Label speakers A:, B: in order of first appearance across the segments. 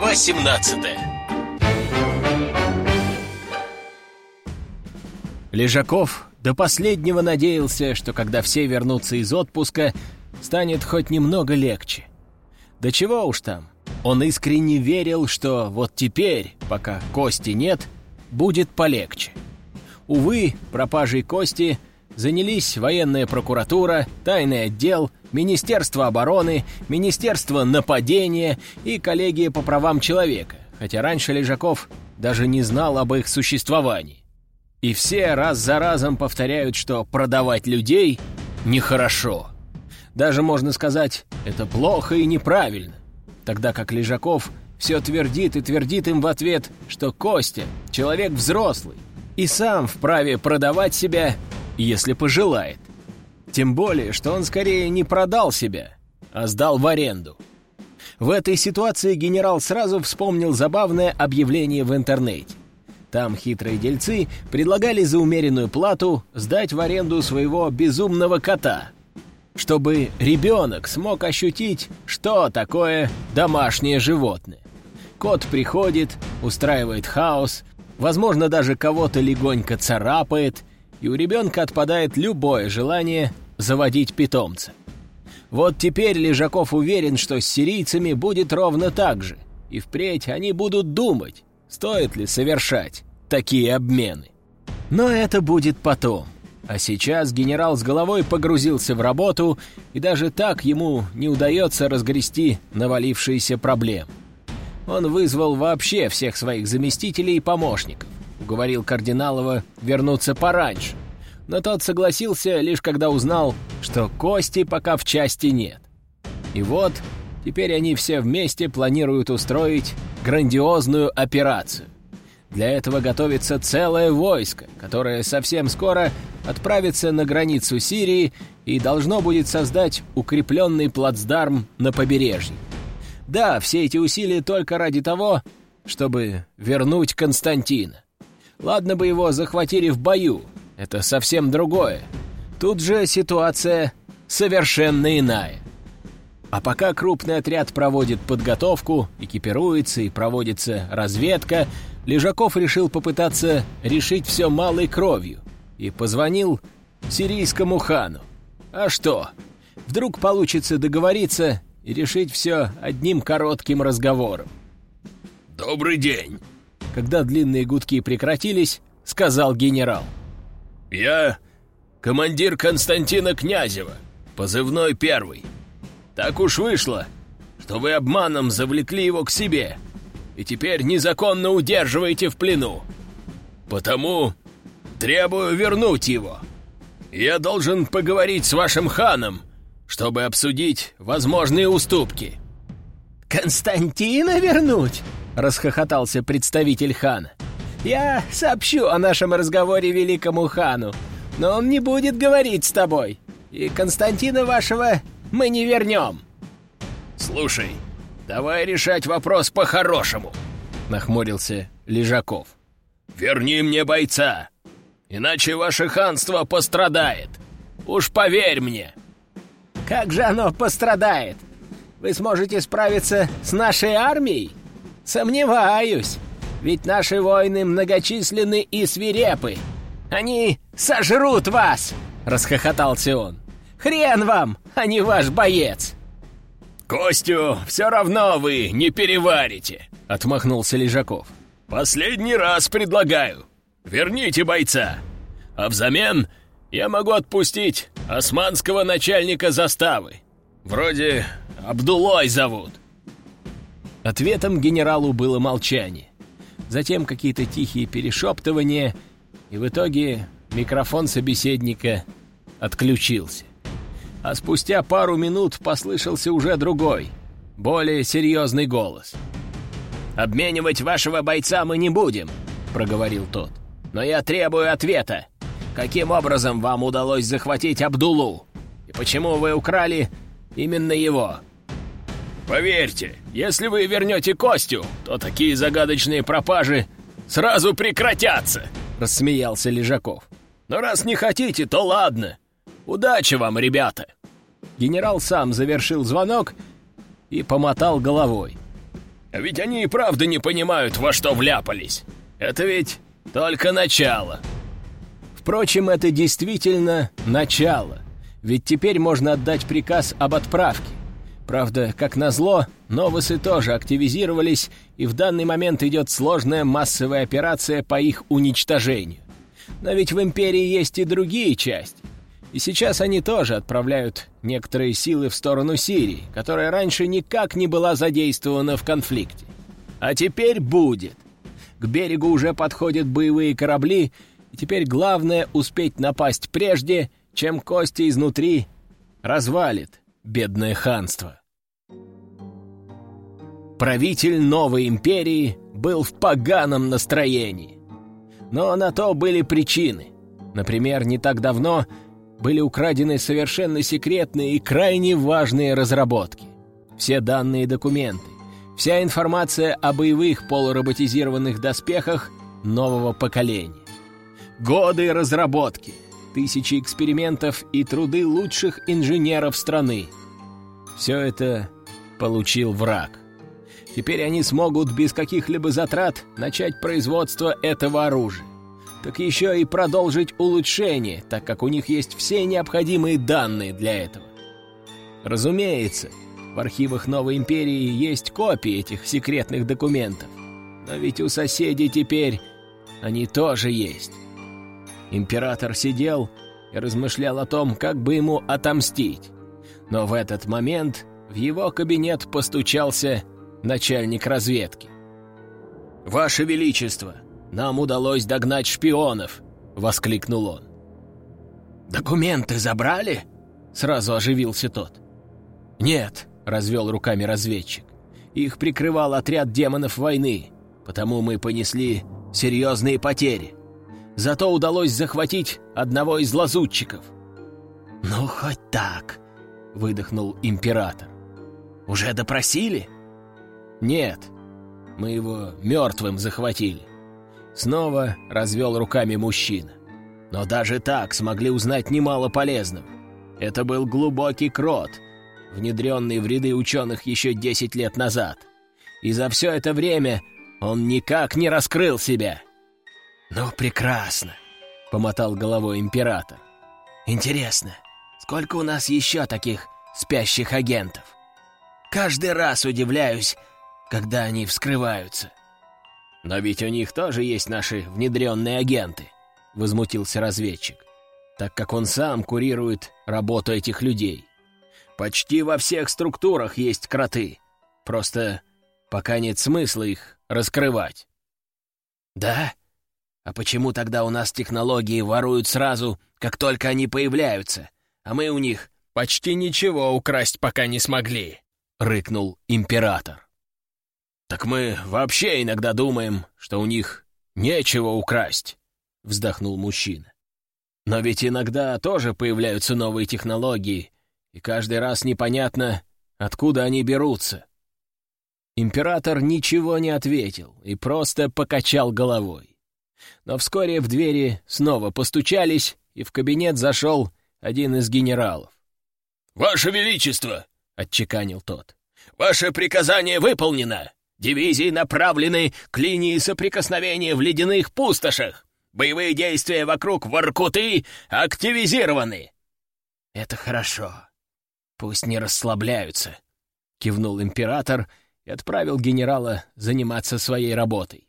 A: Глава 17
B: Лежаков до последнего надеялся, что когда все вернутся из отпуска, станет хоть немного легче. Да чего уж там, он искренне верил, что вот теперь, пока Кости нет, будет полегче. Увы, пропажей Кости занялись военная прокуратура, тайный отдел, Министерство обороны, Министерство нападения и коллегия по правам человека, хотя раньше Лежаков даже не знал об их существовании. И все раз за разом повторяют, что продавать людей нехорошо. Даже, можно сказать, это плохо и неправильно. Тогда как Лежаков все твердит и твердит им в ответ, что Костя — человек взрослый и сам вправе продавать себя, если пожелает. Тем более, что он скорее не продал себя, а сдал в аренду. В этой ситуации генерал сразу вспомнил забавное объявление в интернете. Там хитрые дельцы предлагали за умеренную плату сдать в аренду своего безумного кота, чтобы ребенок смог ощутить, что такое домашнее животное. Кот приходит, устраивает хаос, возможно, даже кого-то легонько царапает, и у ребенка отпадает любое желание заводить питомца. Вот теперь Лежаков уверен, что с сирийцами будет ровно так же, и впредь они будут думать, стоит ли совершать такие обмены. Но это будет потом. А сейчас генерал с головой погрузился в работу, и даже так ему не удается разгрести навалившиеся проблемы. Он вызвал вообще всех своих заместителей и помощников, уговорил Кардиналова вернуться пораньше, но тот согласился лишь когда узнал, что Кости пока в части нет. И вот теперь они все вместе планируют устроить грандиозную операцию. Для этого готовится целое войско, которое совсем скоро отправится на границу Сирии и должно будет создать укрепленный плацдарм на побережье. Да, все эти усилия только ради того, чтобы вернуть Константина. Ладно бы его захватили в бою, это совсем другое. Тут же ситуация совершенно иная. А пока крупный отряд проводит подготовку, экипируется и проводится разведка, Лежаков решил попытаться решить все малой кровью и позвонил сирийскому хану. А что? Вдруг получится договориться и решить все одним коротким разговором.
A: «Добрый день!»
B: Когда длинные гудки прекратились, сказал генерал.
A: «Я командир Константина Князева, позывной первый. Так уж вышло, что вы обманом завлекли его к себе и теперь незаконно удерживаете в плену. Потому требую вернуть его. Я должен поговорить с вашим ханом, чтобы обсудить возможные уступки».
B: «Константина вернуть?» — расхохотался представитель хана. Я сообщу о нашем разговоре великому хану, но он не будет говорить с тобой. И Константина вашего мы не вернем.
A: Слушай, давай решать вопрос по-хорошему, нахмурился Лежаков. Верни мне бойца, иначе ваше ханство пострадает. Уж поверь мне.
B: Как же оно пострадает? Вы сможете справиться с нашей армией? Сомневаюсь. Ведь наши воины многочисленны и свирепы. Они сожрут вас!» — расхохотался он. «Хрен вам, а не ваш боец!»
A: «Костю все равно вы не переварите!» — отмахнулся Лежаков. «Последний раз предлагаю. Верните бойца. А взамен я могу отпустить османского начальника заставы. Вроде Абдулой зовут».
B: Ответом генералу было молчание затем какие-то тихие перешептывания, и в итоге микрофон собеседника отключился. А спустя пару минут послышался уже другой, более серьезный голос. «Обменивать вашего бойца мы не будем», — проговорил тот. «Но я требую ответа. Каким образом вам удалось захватить Абдулу? И почему вы украли именно его?»
A: Поверьте, если вы вернете Костю, то такие загадочные пропажи сразу прекратятся!» Рассмеялся Лежаков. «Но раз не хотите, то ладно. Удачи вам, ребята!»
B: Генерал сам завершил звонок и помотал головой.
A: А ведь они и правда не понимают, во что вляпались. Это ведь только начало.
B: Впрочем, это действительно начало. Ведь теперь можно отдать приказ об отправке. Правда, как назло, новосы тоже активизировались, и в данный момент идет сложная массовая операция по их уничтожению. Но ведь в Империи есть и другие части. И сейчас они тоже отправляют некоторые силы в сторону Сирии, которая раньше никак не была задействована в конфликте. А теперь будет. К берегу уже подходят боевые корабли, и теперь главное успеть напасть прежде, чем кости изнутри развалит бедное ханство. Правитель новой империи был в поганом настроении. Но на то были причины. Например, не так давно были украдены совершенно секретные и крайне важные разработки. Все данные и документы, вся информация о боевых полуроботизированных доспехах нового поколения. Годы разработки, тысячи экспериментов и труды лучших инженеров страны. Все это получил враг. Теперь они смогут без каких-либо затрат начать производство этого оружия так еще и продолжить улучшение, так как у них есть все необходимые данные для этого. Разумеется, в архивах Новой Империи есть копии этих секретных документов, но ведь у соседей теперь они тоже есть. Император сидел и размышлял о том, как бы ему отомстить. Но в этот момент в его кабинет постучался начальник разведки. «Ваше Величество!» нам удалось догнать шпионов!» — воскликнул он. «Документы забрали?» — сразу оживился тот. «Нет», — развел руками разведчик. «Их прикрывал отряд демонов войны, потому мы понесли серьезные потери. Зато удалось захватить одного из лазутчиков». «Ну, хоть так», — выдохнул император. «Уже допросили?» «Нет, мы его мертвым захватили. Снова развел руками мужчина. Но даже так смогли узнать немало полезного. Это был глубокий крот, внедренный в ряды ученых еще 10 лет назад. И за все это время он никак не раскрыл себя. «Ну, прекрасно», — помотал головой император. «Интересно, сколько у нас еще таких спящих агентов? Каждый раз удивляюсь, когда они вскрываются». «Но ведь у них тоже есть наши внедренные агенты», — возмутился разведчик, так как он сам курирует работу этих людей. «Почти во всех структурах есть кроты, просто пока нет смысла их раскрывать». «Да? А почему тогда у нас технологии воруют сразу, как только они появляются, а мы у них почти ничего украсть пока не смогли?» — рыкнул император. «Так мы вообще иногда думаем, что у них нечего украсть», — вздохнул мужчина. «Но ведь иногда тоже появляются новые технологии, и каждый раз непонятно, откуда они берутся». Император ничего не ответил и просто покачал головой. Но вскоре в двери снова постучались, и в кабинет зашел один из генералов.
A: «Ваше Величество!» — отчеканил тот.
B: «Ваше приказание выполнено!» Дивизии направлены к линии соприкосновения в ледяных пустошах. Боевые действия вокруг Воркуты активизированы. Это хорошо. Пусть не расслабляются, кивнул император и отправил генерала заниматься своей работой.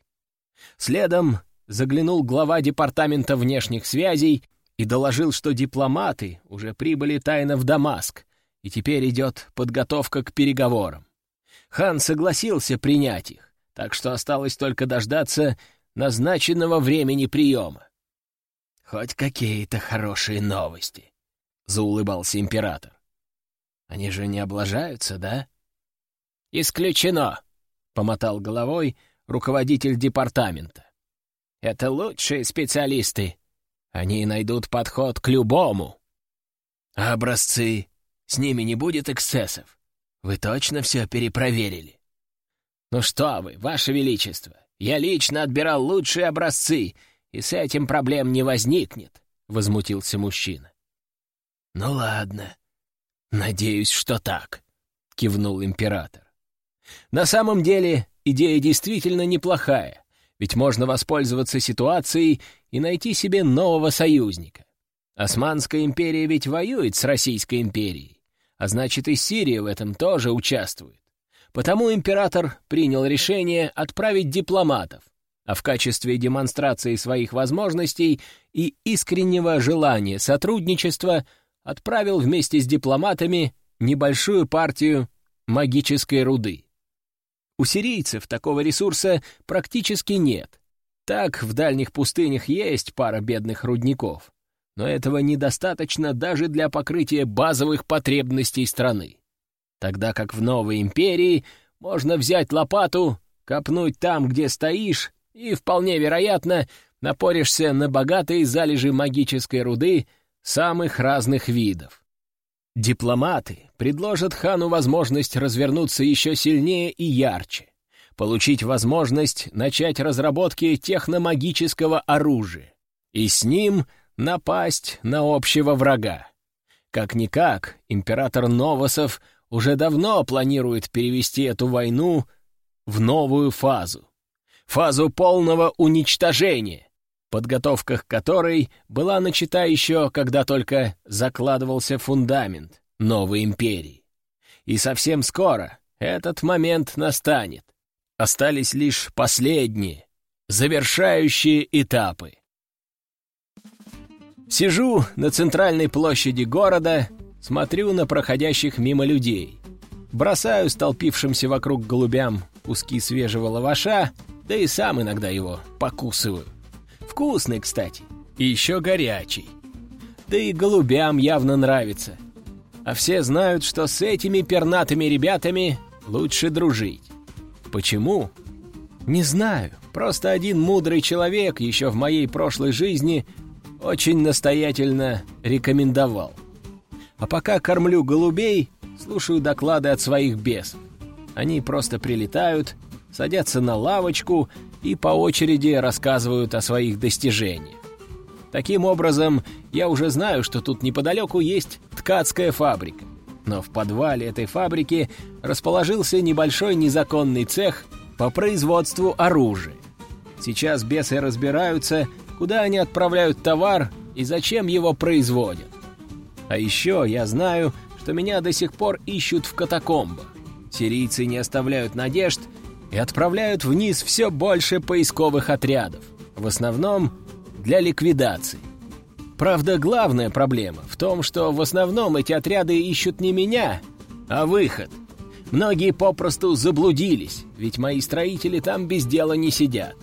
B: Следом заглянул глава департамента внешних связей и доложил, что дипломаты уже прибыли тайно в Дамаск, и теперь идет подготовка к переговорам хан согласился принять их, так что осталось только дождаться назначенного времени приема. «Хоть какие-то хорошие новости», — заулыбался император. «Они же не облажаются, да?» «Исключено», — помотал головой руководитель департамента. «Это лучшие специалисты. Они найдут подход к любому». «А образцы? С ними не будет эксцессов?» Вы точно все перепроверили? Ну что вы, ваше величество, я лично отбирал лучшие образцы, и с этим проблем не возникнет, — возмутился мужчина. Ну ладно, надеюсь, что так, — кивнул император. На самом деле, идея действительно неплохая, ведь можно воспользоваться ситуацией и найти себе нового союзника. Османская империя ведь воюет с Российской империей, а значит и Сирия в этом тоже участвует. Потому император принял решение отправить дипломатов, а в качестве демонстрации своих возможностей и искреннего желания сотрудничества отправил вместе с дипломатами небольшую партию магической руды. У сирийцев такого ресурса практически нет. Так, в дальних пустынях есть пара бедных рудников, но этого недостаточно даже для покрытия базовых потребностей страны. Тогда как в новой империи можно взять лопату, копнуть там, где стоишь, и, вполне вероятно, напоришься на богатые залежи магической руды самых разных видов. Дипломаты предложат хану возможность развернуться еще сильнее и ярче, получить возможность начать разработки техномагического оружия и с ним напасть на общего врага. Как-никак, император Новосов уже давно планирует перевести эту войну в новую фазу фазу полного уничтожения, подготовка к которой была начата еще, когда только закладывался фундамент новой империи. И совсем скоро этот момент настанет. Остались лишь последние, завершающие этапы. Сижу на центральной площади города, смотрю на проходящих мимо людей. Бросаю столпившимся вокруг голубям куски свежего лаваша да и сам иногда его покусываю. Вкусный, кстати, и еще горячий. Да и голубям явно нравится. А все знают, что с этими пернатыми ребятами лучше дружить. Почему? Не знаю. Просто один мудрый человек еще в моей прошлой жизни очень настоятельно рекомендовал. А пока кормлю голубей, слушаю доклады от своих бесов. Они просто прилетают, садятся на лавочку и по очереди рассказывают о своих достижениях. Таким образом, я уже знаю, что тут неподалеку есть ткацкая фабрика. Но в подвале этой фабрики расположился небольшой незаконный цех по производству оружия. Сейчас бесы разбираются, куда они отправляют товар и зачем его производят. А еще я знаю, что меня до сих пор ищут в катакомбах. Сирийцы не оставляют надежд и отправляют вниз все больше поисковых отрядов, в основном для ликвидации. Правда, главная проблема в том, что в основном эти отряды ищут не меня, а выход. Многие попросту заблудились, ведь мои строители там без дела не сидят.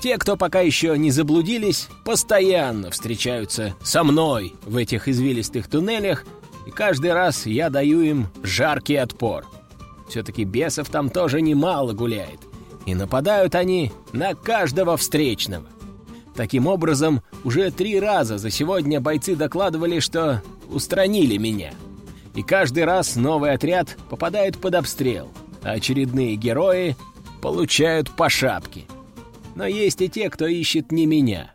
B: Те, кто пока еще не заблудились, постоянно встречаются со мной в этих извилистых туннелях, и каждый раз я даю им жаркий отпор. Все-таки бесов там тоже немало гуляет. И нападают они на каждого встречного. Таким образом, уже три раза за сегодня бойцы докладывали, что устранили меня. И каждый раз новый отряд попадает под обстрел, а очередные герои получают по шапке. Но есть и те, кто ищет не меня.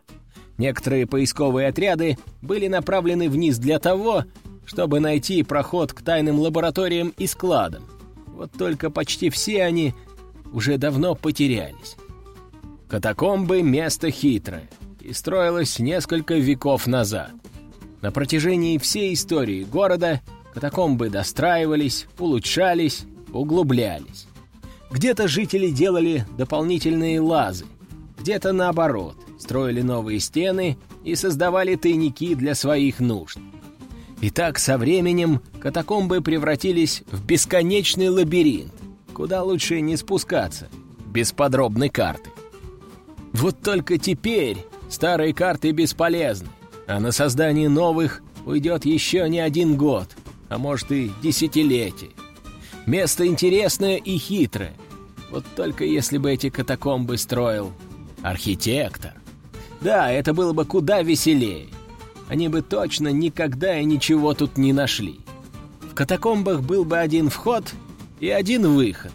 B: Некоторые поисковые отряды были направлены вниз для того, чтобы найти проход к тайным лабораториям и складам. Вот только почти все они уже давно потерялись. Катакомбы — место хитрое и строилось несколько веков назад. На протяжении всей истории города катакомбы достраивались, улучшались, углублялись. Где-то жители делали дополнительные лазы, где-то наоборот, строили новые стены и создавали тайники для своих нужд. И так со временем катакомбы превратились в бесконечный лабиринт, куда лучше не спускаться, без подробной карты. Вот только теперь старые карты бесполезны, а на создание новых уйдет еще не один год, а может и десятилетие. Место интересное и хитрое. Вот только если бы эти катакомбы строил архитектор. Да, это было бы куда веселее они бы точно никогда и ничего тут не нашли. В катакомбах был бы один вход и один выход.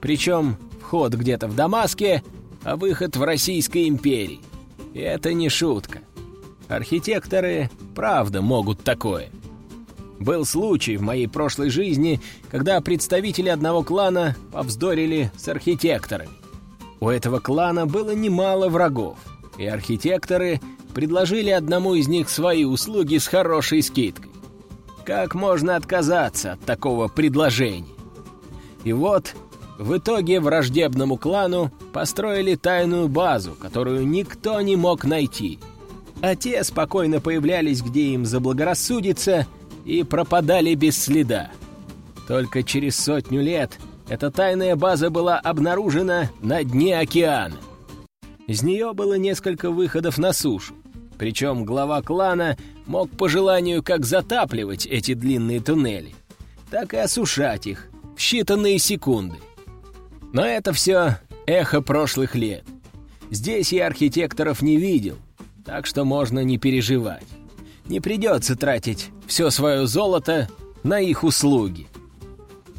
B: Причем вход где-то в Дамаске, а выход в Российской империи. И это не шутка. Архитекторы правда могут такое. Был случай в моей прошлой жизни, когда представители одного клана повздорили с архитекторами. У этого клана было немало врагов, и архитекторы предложили одному из них свои услуги с хорошей скидкой. Как можно отказаться от такого предложения? И вот, в итоге враждебному клану построили тайную базу, которую никто не мог найти. А те спокойно появлялись, где им заблагорассудится, и пропадали без следа. Только через сотню лет эта тайная база была обнаружена на дне океана. Из нее было несколько выходов на сушу. Причем глава клана мог по желанию как затапливать эти длинные туннели, так и осушать их в считанные секунды. Но это все эхо прошлых лет. Здесь я архитекторов не видел, так что можно не переживать. Не придется тратить все свое золото на их услуги.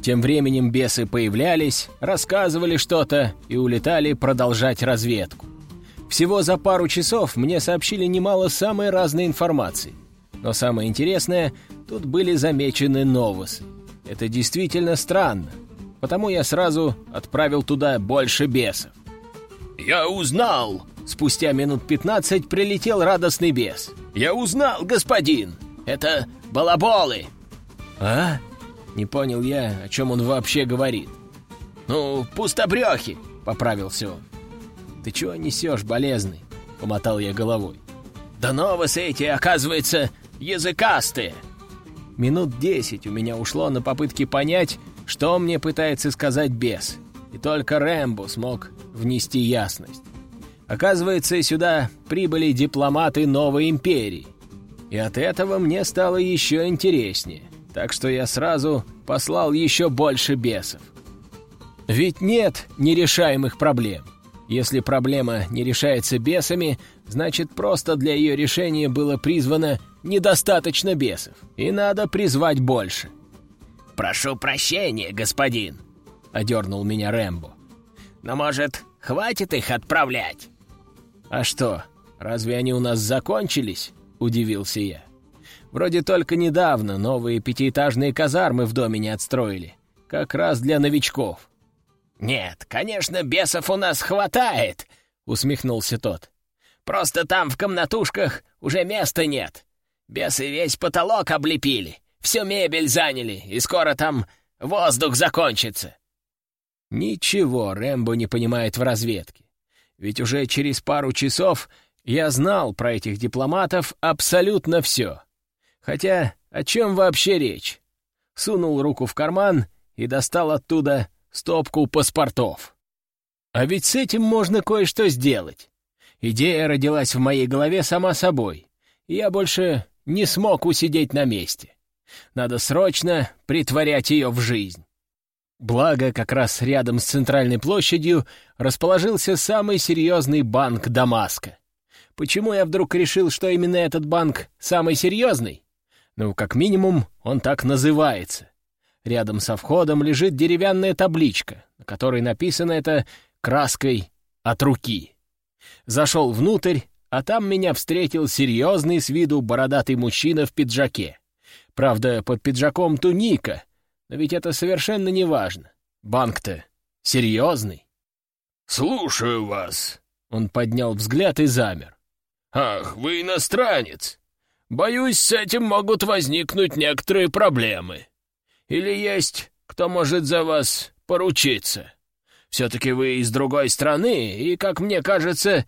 B: Тем временем бесы появлялись, рассказывали что-то и улетали продолжать разведку. Всего за пару часов мне сообщили немало самой разной информации. Но самое интересное, тут были замечены новосы. Это действительно странно, потому я сразу отправил туда больше бесов.
A: «Я узнал!»
B: Спустя минут пятнадцать прилетел радостный бес.
A: «Я узнал, господин! Это балаболы!»
B: «А?» Не понял я, о чем он вообще говорит.
A: «Ну, пустобрехи!» — поправился он.
B: «Ты чего несешь, болезный?» — помотал я головой.
A: «Да новосы эти, оказывается, языкастые!»
B: Минут десять у меня ушло на попытки понять, что мне пытается сказать бес, и только Рэмбо смог внести ясность. Оказывается, сюда прибыли дипломаты новой империи, и от этого мне стало еще интереснее, так что я сразу послал еще больше бесов. Ведь нет нерешаемых проблем. Если проблема не решается бесами, значит, просто для ее решения было призвано недостаточно бесов, и надо призвать больше.
A: «Прошу прощения, господин», — одернул меня Рэмбо. «Но, может, хватит их отправлять?»
B: «А что, разве они у нас закончились?» — удивился я. «Вроде только недавно новые пятиэтажные казармы в доме не отстроили. Как раз для новичков.
A: «Нет, конечно, бесов у нас хватает», — усмехнулся тот. «Просто там в комнатушках уже места нет. Бесы весь потолок облепили, всю мебель заняли, и скоро там воздух закончится».
B: Ничего Рэмбо не понимает в разведке. Ведь уже через пару часов я знал про этих дипломатов абсолютно все. Хотя о чем вообще речь? Сунул руку в карман и достал оттуда стопку паспортов. А ведь с этим можно кое-что сделать. Идея родилась в моей голове сама собой, и я больше не смог усидеть на месте. Надо срочно притворять ее в жизнь. Благо, как раз рядом с центральной площадью расположился самый серьезный банк Дамаска. Почему я вдруг решил, что именно этот банк самый серьезный? Ну, как минимум, он так называется. Рядом со входом лежит деревянная табличка, на которой написано это краской от руки. Зашел внутрь, а там меня встретил серьезный с виду бородатый мужчина в пиджаке. Правда, под пиджаком туника, но ведь это совершенно не важно. Банк-то серьезный.
A: «Слушаю вас», —
B: он поднял взгляд и замер.
A: «Ах, вы иностранец. Боюсь, с этим могут возникнуть некоторые проблемы. Или есть кто может за вас поручиться? Все-таки вы из другой страны, и, как мне кажется,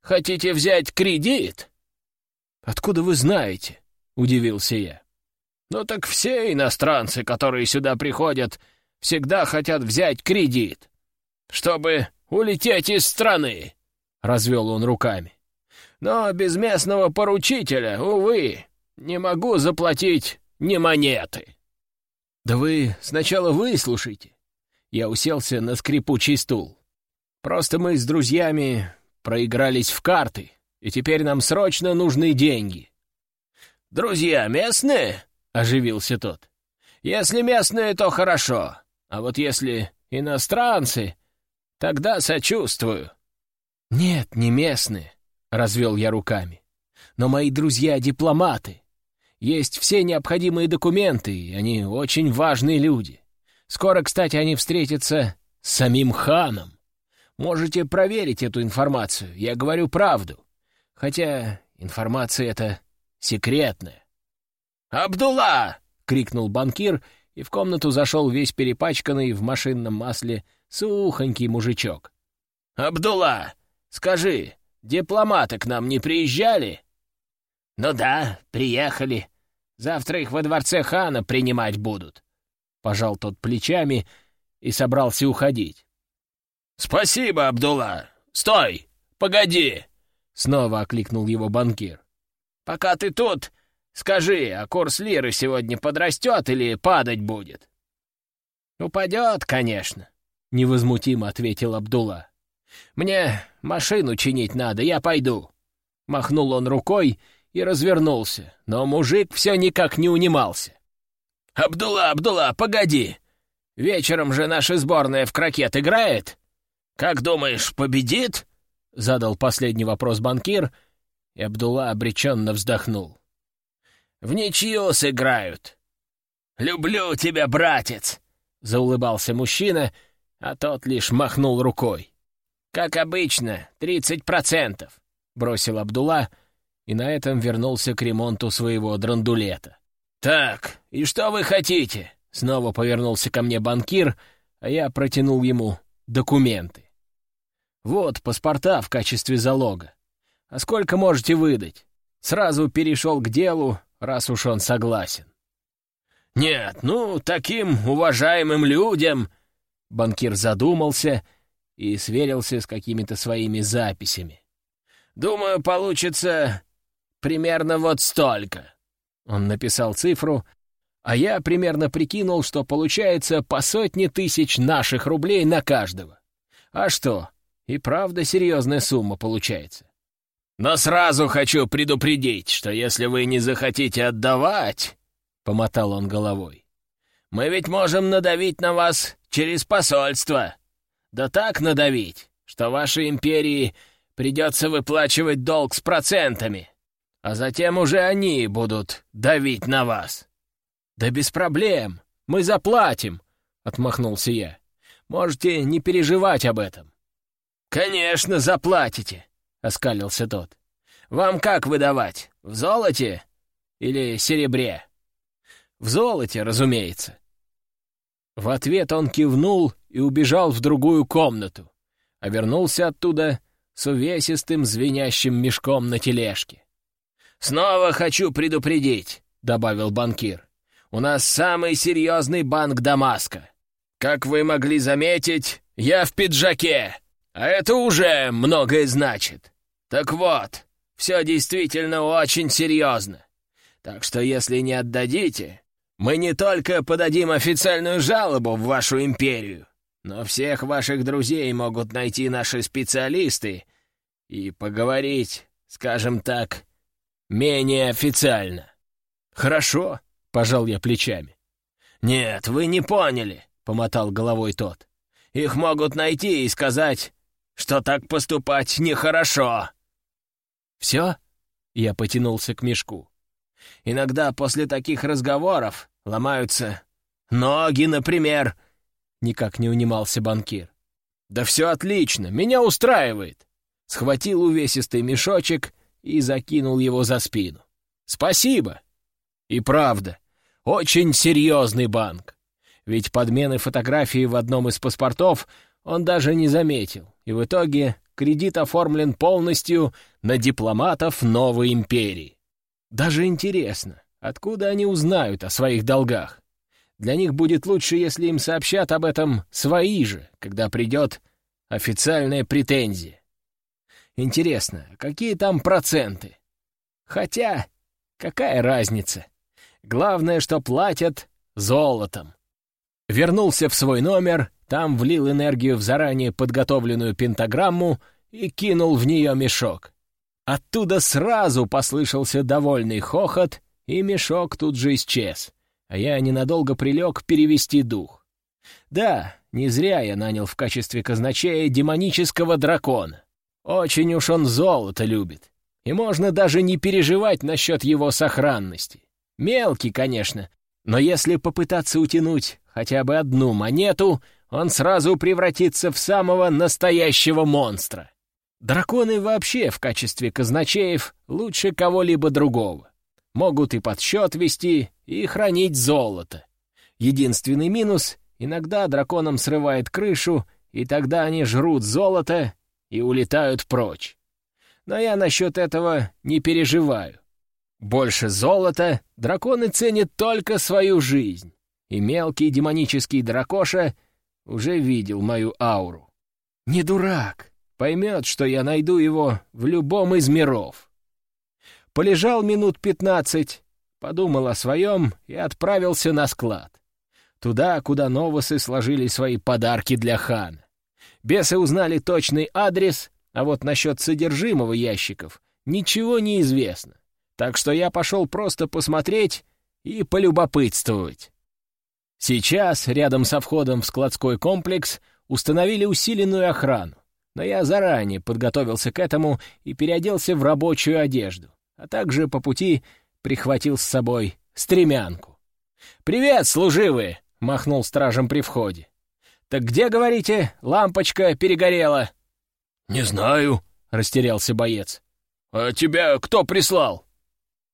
A: хотите взять кредит?»
B: «Откуда вы знаете?» — удивился я.
A: «Ну так все иностранцы, которые сюда приходят, всегда хотят взять кредит, чтобы улететь из страны», — развел он руками. «Но без местного поручителя, увы, не могу заплатить ни монеты».
B: «Да вы сначала выслушайте». Я уселся на скрипучий стул. «Просто мы с друзьями проигрались в карты, и теперь нам срочно нужны деньги».
A: «Друзья местные?» — оживился тот. «Если местные, то хорошо, а вот если иностранцы, тогда сочувствую».
B: «Нет, не местные», — развел я руками. «Но мои друзья — дипломаты. Есть все необходимые документы, и они очень важные люди. Скоро, кстати, они встретятся с самим ханом. Можете проверить эту информацию, я говорю правду. Хотя информация эта секретная.
A: «Абдулла!»
B: — крикнул банкир, и в комнату зашел весь перепачканный в машинном масле сухонький мужичок.
A: «Абдулла, скажи, дипломаты к нам не приезжали?»
C: «Ну да, приехали. Завтра их во дворце хана принимать будут».
B: Пожал тот плечами и собрался уходить.
A: «Спасибо, Абдулла! Стой! Погоди!» Снова окликнул его банкир.
C: «Пока ты тут, скажи, а курс лиры сегодня подрастет или падать будет?»
B: «Упадет, конечно», — невозмутимо ответил Абдулла. «Мне машину чинить надо, я пойду». Махнул он рукой и развернулся, но мужик все никак не унимался.
A: «Абдулла, Абдулла, погоди! Вечером же наша сборная в крокет играет. Как думаешь, победит?» — задал последний вопрос банкир, и Абдулла обреченно вздохнул. «В ничью сыграют». «Люблю тебя, братец!» — заулыбался мужчина, а тот лишь махнул рукой.
C: «Как обычно, тридцать процентов», —
B: бросил Абдулла, и на этом вернулся к ремонту своего драндулета.
A: «Так, и что вы хотите?» — снова повернулся ко мне банкир, а я протянул ему документы.
B: «Вот паспорта в качестве залога. А сколько можете выдать?» Сразу перешел к делу, раз уж он согласен.
A: «Нет, ну, таким уважаемым людям...»
B: Банкир задумался и сверился с какими-то своими записями.
A: «Думаю, получится примерно вот столько».
B: Он написал цифру, а я примерно прикинул, что получается по сотне тысяч наших рублей на каждого. А что, и правда серьезная сумма получается.
A: «Но сразу хочу предупредить, что если вы не захотите отдавать...» — помотал он головой. «Мы ведь можем надавить на вас через посольство. Да так надавить, что вашей империи придется выплачивать долг с процентами, а затем уже они будут давить на вас».
B: «Да без проблем, мы заплатим», — отмахнулся я. «Можете не переживать об этом».
A: «Конечно, заплатите», — оскалился тот. «Вам как выдавать, в золоте или серебре?»
B: «В золоте, разумеется». В ответ он кивнул и убежал в другую комнату, а вернулся оттуда с увесистым звенящим мешком на тележке.
A: «Снова хочу предупредить», — добавил банкир. «У нас самый серьезный банк Дамаска. Как вы могли заметить, я в пиджаке, а это уже многое значит. Так вот, все действительно очень серьезно. Так что если не отдадите, мы не только подадим официальную жалобу в вашу империю, но всех ваших друзей могут найти наши специалисты и поговорить, скажем так, менее официально.
B: «Хорошо», — пожал я плечами.
A: «Нет, вы не поняли», — помотал головой тот. «Их могут найти и сказать, что так поступать нехорошо».
B: «Все?» — я потянулся к мешку.
A: «Иногда после таких разговоров ломаются ноги, например», — никак не унимался банкир.
B: «Да все отлично, меня устраивает!» Схватил увесистый мешочек и закинул его за спину. «Спасибо!» И правда, очень серьезный банк. Ведь подмены фотографии в одном из паспортов он даже не заметил, и в итоге кредит оформлен полностью на дипломатов новой империи. Даже интересно, откуда они узнают о своих долгах? Для них будет лучше, если им сообщат об этом свои же, когда придет официальная претензия. Интересно, какие там проценты? Хотя, какая разница? Главное, что платят золотом. Вернулся в свой номер, там влил энергию в заранее подготовленную пентаграмму и кинул в нее мешок. Оттуда сразу послышался довольный хохот, и мешок тут же исчез, а я ненадолго прилег перевести дух. Да, не зря я нанял в качестве казначея демонического дракона. Очень уж он золото любит, и можно даже не переживать насчет его сохранности. Мелкий, конечно, но если попытаться утянуть хотя бы одну монету, он сразу превратится в самого настоящего монстра. Драконы вообще в качестве казначеев лучше кого-либо другого. Могут и подсчет вести, и хранить золото. Единственный минус — иногда драконам срывает крышу, и тогда они жрут золото и улетают прочь. Но я насчет этого не переживаю. Больше золота драконы ценят только свою жизнь, и мелкий демонический дракоша уже видел мою ауру. Не дурак, поймет, что я найду его в любом из миров. Полежал минут пятнадцать, подумал о своем и отправился на склад. Туда, куда новосы сложили свои подарки для хана. Бесы узнали точный адрес, а вот насчет содержимого ящиков ничего не известно. Так что я пошел просто посмотреть и полюбопытствовать. Сейчас рядом со входом в складской комплекс установили усиленную охрану, но я заранее подготовился к этому и переоделся в рабочую одежду, а также по пути прихватил с собой стремянку. «Привет, служивые!» — махнул стражем при входе. «Так где, говорите, лампочка перегорела?»
A: «Не знаю», — растерялся боец. «А тебя кто прислал?»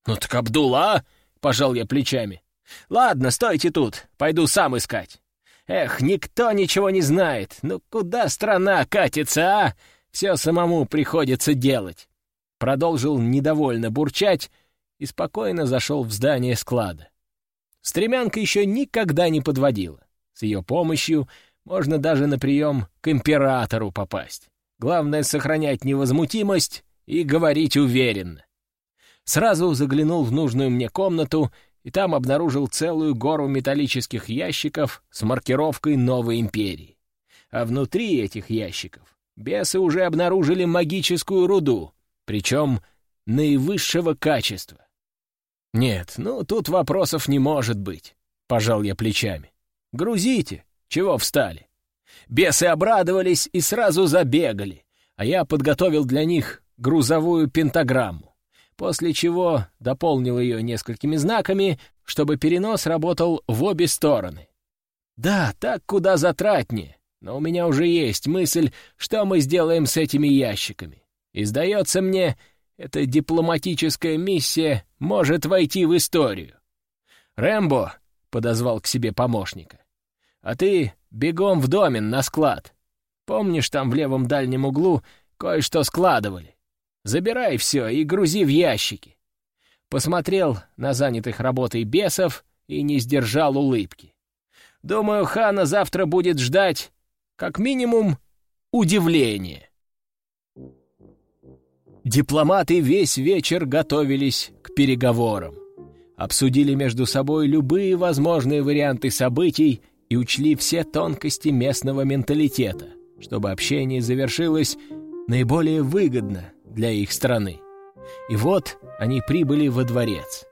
B: «Ну так Абдулла!» — пожал я плечами. «Ладно, стойте тут, пойду сам искать. Эх, никто ничего не знает. Ну куда страна катится, а? Все самому приходится делать». Продолжил недовольно бурчать и спокойно зашел в здание склада. Стремянка еще никогда не подводила. С ее помощью можно даже на прием к императору попасть. Главное — сохранять невозмутимость и говорить уверенно. Сразу заглянул в нужную мне комнату и там обнаружил целую гору металлических ящиков с маркировкой «Новой империи». А внутри этих ящиков бесы уже обнаружили магическую руду, причем наивысшего качества. «Нет, ну тут вопросов не может быть», — пожал я плечами. «Грузите, чего встали?» Бесы обрадовались и сразу забегали, а я подготовил для них грузовую пентаграмму после чего дополнил ее несколькими знаками, чтобы перенос работал в обе стороны. Да, так куда затратнее, но у меня уже есть мысль, что мы сделаем с этими ящиками. И сдается мне, эта дипломатическая миссия может войти в историю. «Рэмбо», — подозвал к себе помощника, — «а ты бегом в домен на склад. Помнишь, там в левом дальнем углу кое-что складывали? Забирай все и грузи в ящики. Посмотрел на занятых работой бесов и не сдержал улыбки. Думаю, Хана завтра будет ждать, как минимум, удивление. Дипломаты весь вечер готовились к переговорам. Обсудили между собой любые возможные варианты событий и учли все тонкости местного менталитета, чтобы общение завершилось наиболее выгодно для их страны. И вот они прибыли во дворец.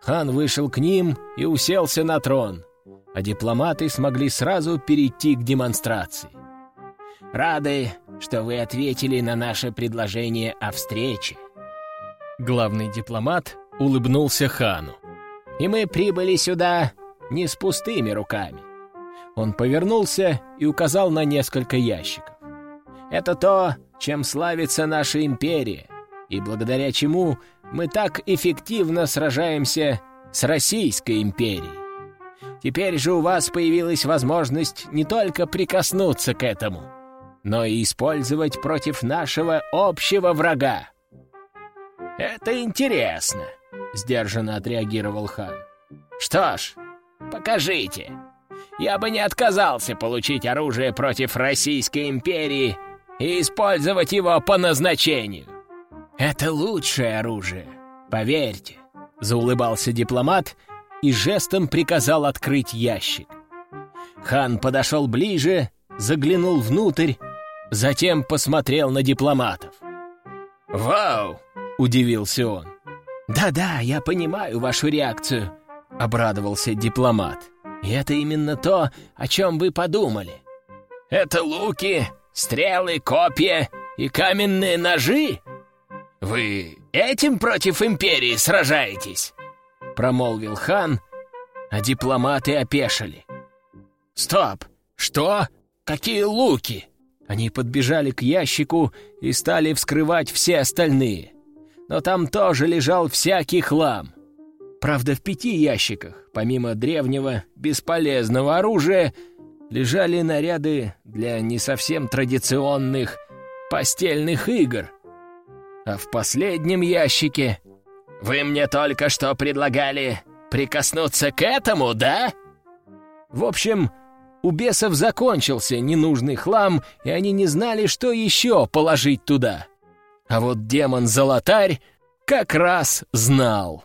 B: Хан вышел к ним и уселся на трон, а дипломаты смогли сразу перейти к демонстрации. «Рады, что вы ответили на наше предложение о встрече». Главный дипломат улыбнулся хану. «И мы прибыли сюда не с пустыми руками». Он повернулся и указал на несколько ящиков. «Это то, чем славится наша империя, и благодаря чему мы так эффективно сражаемся с Российской империей. Теперь же у вас появилась возможность не только прикоснуться к этому, но и использовать против нашего общего врага. «Это интересно», — сдержанно отреагировал хан. «Что ж, покажите. Я бы не отказался получить оружие против Российской империи и использовать его по назначению. Это лучшее оружие, поверьте, заулыбался дипломат и жестом приказал открыть ящик. Хан подошел ближе, заглянул внутрь, затем посмотрел на дипломатов. «Вау!» — удивился он. «Да-да, я понимаю вашу реакцию», — обрадовался дипломат. «И это именно то, о чем вы подумали. Это луки, стрелы, копья и каменные ножи? Вы этим против империи сражаетесь?» промолвил хан, а дипломаты опешили.
C: «Стоп! Что? Какие луки?»
B: Они подбежали к ящику и стали вскрывать все остальные. Но там тоже лежал всякий хлам. Правда, в пяти ящиках, помимо древнего, бесполезного оружия, лежали наряды для не совсем традиционных постельных игр. А в последнем ящике...
C: «Вы мне только что предлагали прикоснуться к этому, да?»
B: В общем, у бесов закончился ненужный хлам, и они не знали, что еще положить туда. А вот демон-золотарь как раз знал.